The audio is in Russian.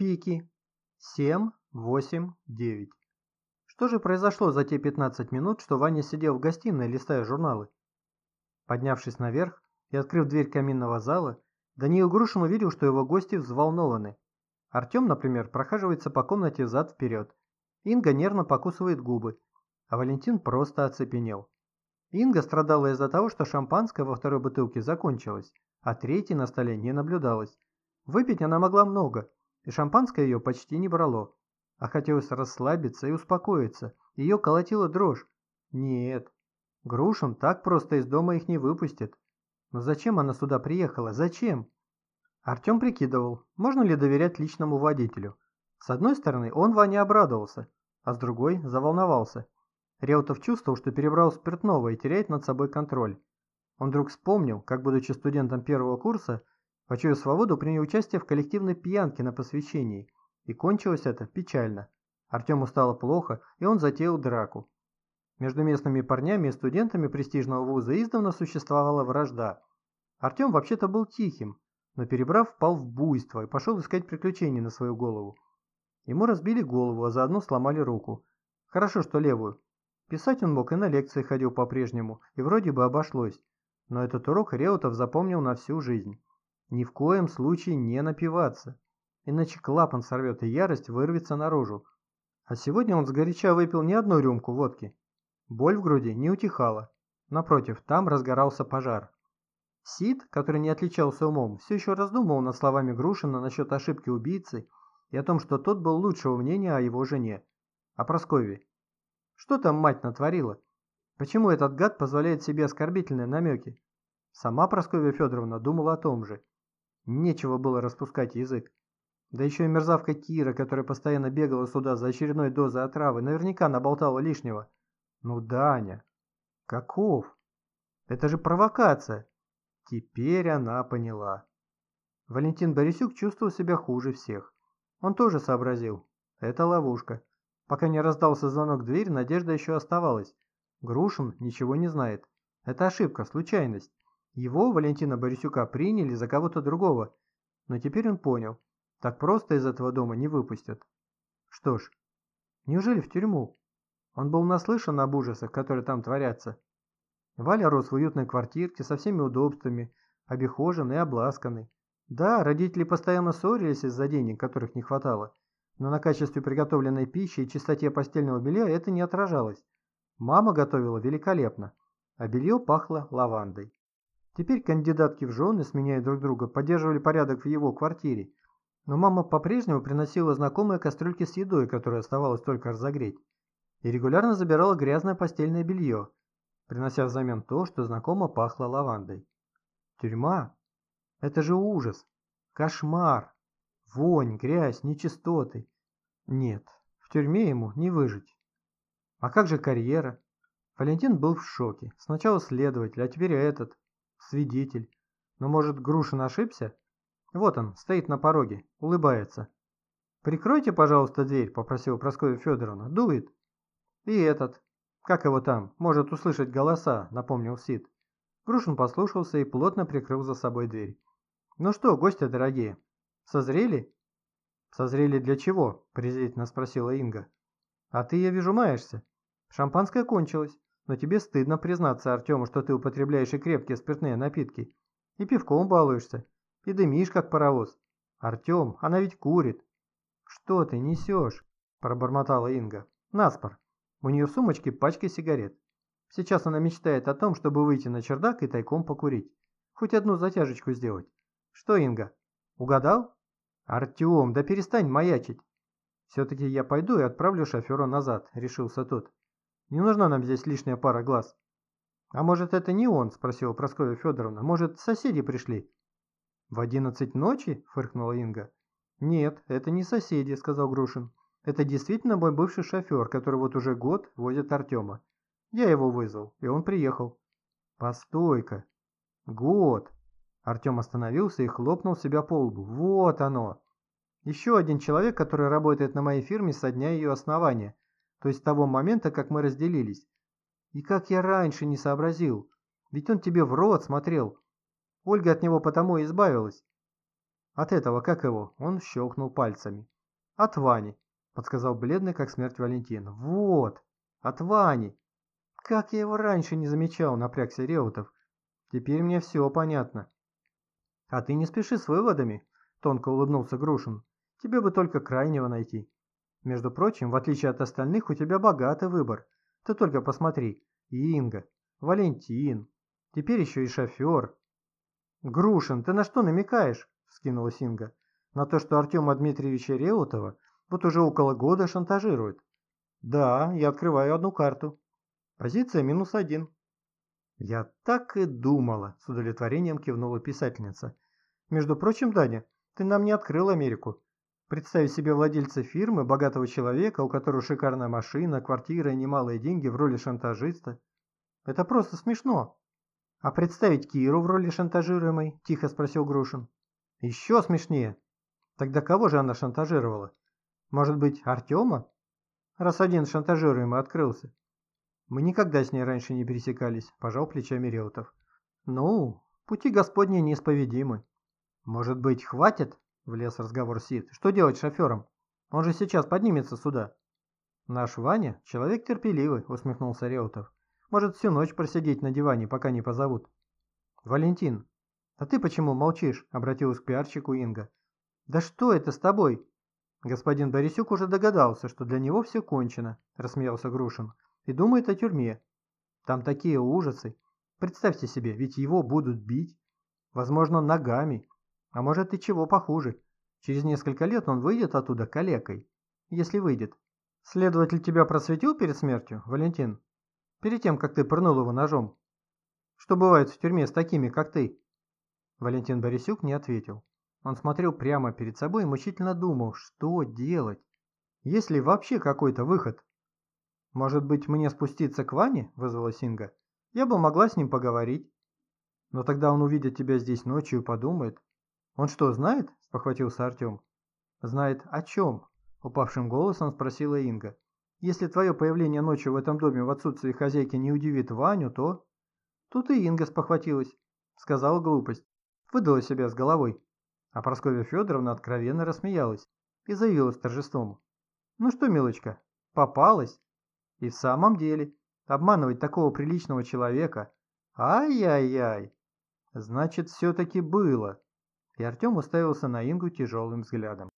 Пики. Семь, восемь, девять. Что же произошло за те 15 минут, что Ваня сидел в гостиной, листая журналы? Поднявшись наверх и открыв дверь каминного зала, Даниил Грушин увидел, что его гости взволнованы. Артем, например, прохаживается по комнате взад-вперед. Инга нервно покусывает губы, а Валентин просто оцепенел. Инга страдала из-за того, что шампанское во второй бутылке закончилось, а третьей на столе не наблюдалось. Выпить она могла много, и шампанское ее почти не брало. А хотелось расслабиться и успокоиться. Ее колотила дрожь. Нет, Грушин так просто из дома их не выпустит. Но зачем она сюда приехала? Зачем? Артем прикидывал, можно ли доверять личному водителю. С одной стороны, он Ване обрадовался, а с другой заволновался. Реутов чувствовал, что перебрал спиртного и теряет над собой контроль. Он вдруг вспомнил, как, будучи студентом первого курса, почуяв свободу, принял участие в коллективной пьянке на посвящении. И кончилось это печально. Артему стало плохо, и он затеял драку. Между местными парнями и студентами престижного вуза издавна существовала вражда. Артем вообще-то был тихим, но перебрав, впал в буйство и пошел искать приключений на свою голову. Ему разбили голову, а заодно сломали руку. Хорошо, что левую. Писать он мог и на лекции ходил по-прежнему, и вроде бы обошлось. Но этот урок Реутов запомнил на всю жизнь. Ни в коем случае не напиваться. Иначе клапан сорвет и ярость вырвется наружу. А сегодня он сгоряча выпил не одну рюмку водки. Боль в груди не утихала. Напротив, там разгорался пожар. Сид, который не отличался умом, все еще раздумывал над словами Грушина насчет ошибки убийцы и о том, что тот был лучшего мнения о его жене. О Прасковье. Что там мать натворила? Почему этот гад позволяет себе оскорбительные намеки? Сама Прасковья Федоровна думала о том же. Нечего было распускать язык. Да еще и мерзавка Кира, которая постоянно бегала сюда за очередной дозой отравы, наверняка наболтала лишнего. Ну, Даня, каков? Это же провокация. Теперь она поняла. Валентин Борисюк чувствовал себя хуже всех. Он тоже сообразил. Это ловушка. Пока не раздался звонок в дверь, надежда еще оставалась. Грушин ничего не знает. Это ошибка, случайность. Его, Валентина Борисюка, приняли за кого-то другого. Но теперь он понял. Так просто из этого дома не выпустят. Что ж, неужели в тюрьму? Он был наслышан об ужасах, которые там творятся. Валя рос в уютной квартирке со всеми удобствами, обихоженный и обласканный. Да, родители постоянно ссорились из-за денег, которых не хватало, но на качестве приготовленной пищи и чистоте постельного белья это не отражалось. Мама готовила великолепно, а белье пахло лавандой. Теперь кандидатки в жены, сменяя друг друга, поддерживали порядок в его квартире, но мама по-прежнему приносила знакомые кастрюльки с едой, которую оставалось только разогреть и регулярно забирала грязное постельное белье, принося взамен то, что знакомо пахло лавандой. Тюрьма? Это же ужас! Кошмар! Вонь, грязь, нечистоты. Нет, в тюрьме ему не выжить. А как же карьера? Валентин был в шоке. Сначала следователь, а теперь этот, свидетель. Но может Грушин ошибся? Вот он, стоит на пороге, улыбается. «Прикройте, пожалуйста, дверь», — попросила Прасковья Федоровна. «Дует». «И этот, как его там, может услышать голоса», — напомнил Сид. Грушин послушался и плотно прикрыл за собой дверь. «Ну что, гости дорогие, созрели?» «Созрели для чего?» – презрительно спросила Инга. «А ты, я вижу, маешься. Шампанское кончилось, но тебе стыдно признаться Артему, что ты употребляешь и крепкие спиртные напитки. И пивком балуешься, и дымишь, как паровоз. Артем, она ведь курит». «Что ты несешь?» – пробормотала Инга. «Наспор, у нее в сумочке пачка сигарет. Сейчас она мечтает о том, чтобы выйти на чердак и тайком покурить. Хоть одну затяжечку сделать. Что, Инга, угадал? Артем, да перестань маячить. Все-таки я пойду и отправлю шофера назад, решился тот. Не нужна нам здесь лишняя пара глаз. А может это не он, спросила Прасковья Федоровна. Может соседи пришли? В одиннадцать ночи? фыркнула Инга. Нет, это не соседи, сказал Грушин. Это действительно мой бывший шофер, который вот уже год возит Артема. Я его вызвал, и он приехал. Постой-ка. Год. Артем остановился и хлопнул себя по лбу. Вот оно. Еще один человек, который работает на моей фирме со дня ее основания, то есть с того момента, как мы разделились. И как я раньше не сообразил, ведь он тебе в рот смотрел. Ольга от него потому и избавилась. От этого, как его, он щелкнул пальцами. От Вани, подсказал бледный, как смерть Валентин. Вот, от Вани. Как я его раньше не замечал, напрягся Реутов. Теперь мне все понятно. А ты не спеши с выводами, тонко улыбнулся Грушин. Тебе бы только крайнего найти. Между прочим, в отличие от остальных, у тебя богатый выбор. Ты только посмотри. Инга, Валентин, теперь еще и шофер. Грушин, ты на что намекаешь? Вскинулась Инга. На то, что Артема Дмитриевича Реутова вот уже около года шантажируют. Да, я открываю одну карту. Позиция минус один. Я так и думала, с удовлетворением кивнула писательница. Между прочим, Даня, ты нам не открыл Америку. Представить себе владельца фирмы, богатого человека, у которого шикарная машина, квартира и немалые деньги в роли шантажиста. Это просто смешно. А представить Киру в роли шантажируемой? Тихо спросил Грушин. Еще смешнее. Тогда кого же она шантажировала? Может быть, Артема? Раз один шантажируемый открылся. Мы никогда с ней раньше не пересекались, пожал плечами Реутов. Ну, пути Господни неисповедимы. Может быть, хватит? Влез разговор Сид. Что делать шофером? Он же сейчас поднимется сюда. Наш Ваня – человек терпеливый, усмехнулся Реутов. Может всю ночь просидеть на диване, пока не позовут. Валентин, а ты почему молчишь? Обратилась к пиарщику Инга. Да что это с тобой? Господин Борисюк уже догадался, что для него все кончено, рассмеялся Грушин, и думает о тюрьме. Там такие ужасы. Представьте себе, ведь его будут бить. Возможно, ногами. А может и чего похуже. Через несколько лет он выйдет оттуда калекой. Если выйдет. Следователь тебя просветил перед смертью, Валентин? Перед тем, как ты пырнул его ножом? Что бывает в тюрьме с такими, как ты? Валентин Борисюк не ответил. Он смотрел прямо перед собой и мучительно думал, что делать. Есть ли вообще какой-то выход? «Может быть, мне спуститься к Ване?» – вызвала Синга. «Я бы могла с ним поговорить». «Но тогда он увидит тебя здесь ночью и подумает». «Он что, знает?» – спохватился Артем. «Знает о чем?» – упавшим голосом спросила Инга. «Если твое появление ночью в этом доме в отсутствии хозяйки не удивит Ваню, то...» Тут и Инга спохватилась. Сказала глупость. Выдала себя с головой. А Прасковья Федоровна откровенно рассмеялась и заявила с торжеством. «Ну что, милочка, попалась?» И в самом деле, обманывать такого приличного человека... Ай-яй-яй! Значит, все-таки было. И Артем уставился на Ингу тяжелым взглядом.